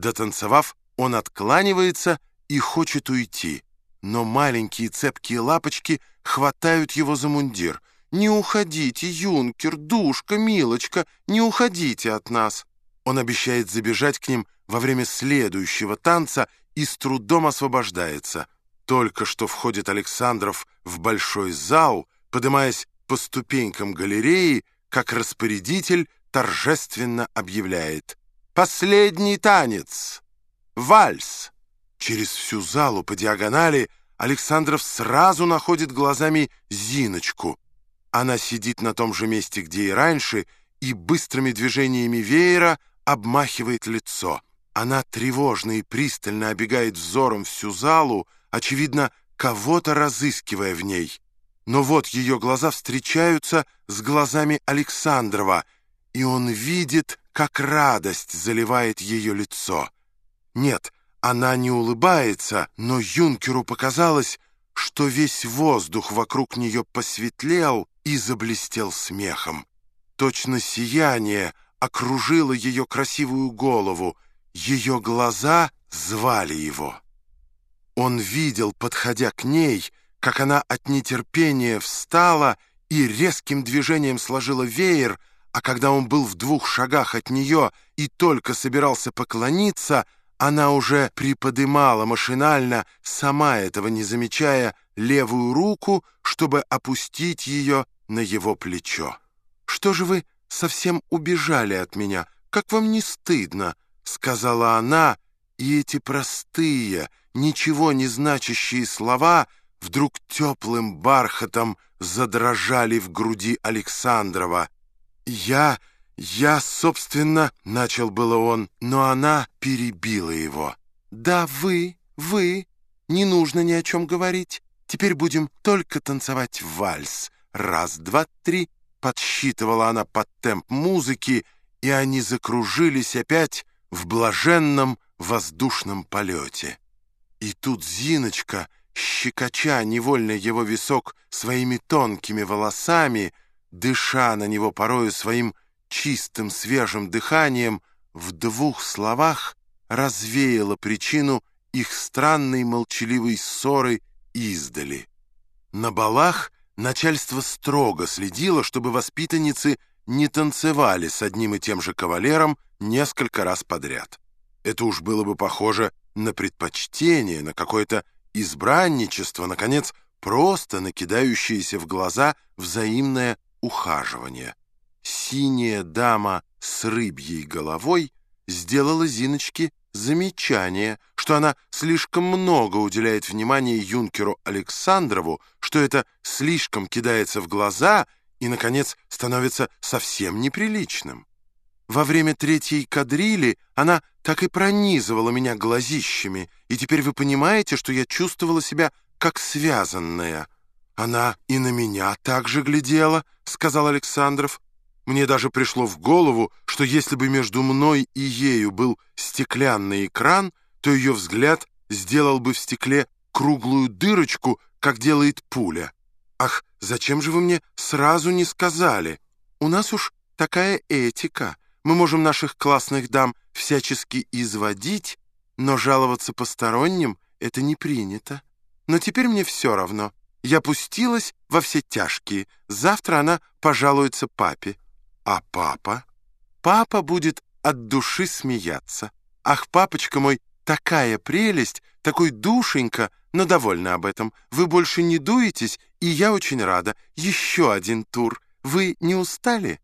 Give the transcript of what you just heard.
Дотанцевав, он откланивается и хочет уйти. Но маленькие цепкие лапочки хватают его за мундир. «Не уходите, юнкер, душка, милочка, не уходите от нас!» Он обещает забежать к ним во время следующего танца и с трудом освобождается. Только что входит Александров в большой зал, поднимаясь по ступенькам галереи, как распорядитель торжественно объявляет «Последний танец! Вальс!» Через всю залу по диагонали Александров сразу находит глазами Зиночку. Она сидит на том же месте, где и раньше, и быстрыми движениями веера обмахивает лицо. Она тревожно и пристально обегает взором всю залу, очевидно, кого-то разыскивая в ней. Но вот ее глаза встречаются с глазами Александрова, и он видит, как радость заливает ее лицо. Нет, она не улыбается, но юнкеру показалось, что весь воздух вокруг нее посветлел и заблестел смехом. Точно сияние окружило ее красивую голову, ее глаза звали его. Он видел, подходя к ней, как она от нетерпения встала и резким движением сложила веер, а когда он был в двух шагах от нее и только собирался поклониться, она уже приподымала машинально, сама этого не замечая, левую руку, чтобы опустить ее на его плечо. «Что же вы совсем убежали от меня? Как вам не стыдно?» — сказала она, и эти простые, ничего не значащие слова вдруг теплым бархатом задрожали в груди Александрова. «Я, я, собственно...» — начал было он, но она перебила его. «Да, вы, вы, не нужно ни о чем говорить. Теперь будем только танцевать вальс. Раз, два, три...» Подсчитывала она под темп музыки, и они закружились опять в блаженном воздушном полете. И тут Зиночка, щекоча невольно его висок своими тонкими волосами, дыша на него порою своим чистым свежим дыханием, в двух словах развеяла причину их странной молчаливой ссоры издали. На балах начальство строго следило, чтобы воспитанницы не танцевали с одним и тем же кавалером несколько раз подряд. Это уж было бы похоже на предпочтение, на какое-то избранничество, наконец, просто накидающееся в глаза взаимное ухаживание. Синяя дама с рыбьей головой сделала Зиночке замечание, что она слишком много уделяет внимания юнкеру Александрову, что это слишком кидается в глаза и, наконец, становится совсем неприличным. Во время третьей кадрили она так и пронизывала меня глазищами, и теперь вы понимаете, что я чувствовала себя как связанная. Она и на меня так же глядела, — сказал Александров. Мне даже пришло в голову, что если бы между мной и ею был стеклянный экран, то ее взгляд сделал бы в стекле круглую дырочку, как делает пуля. Ах, зачем же вы мне сразу не сказали? У нас уж такая этика. Мы можем наших классных дам всячески изводить, но жаловаться посторонним — это не принято. Но теперь мне все равно. Я пустилась во все тяжкие. Завтра она пожалуется папе. А папа? Папа будет от души смеяться. Ах, папочка мой, такая прелесть, такой душенька, но довольна об этом. Вы больше не дуетесь, и я очень рада. Еще один тур. Вы не устали?»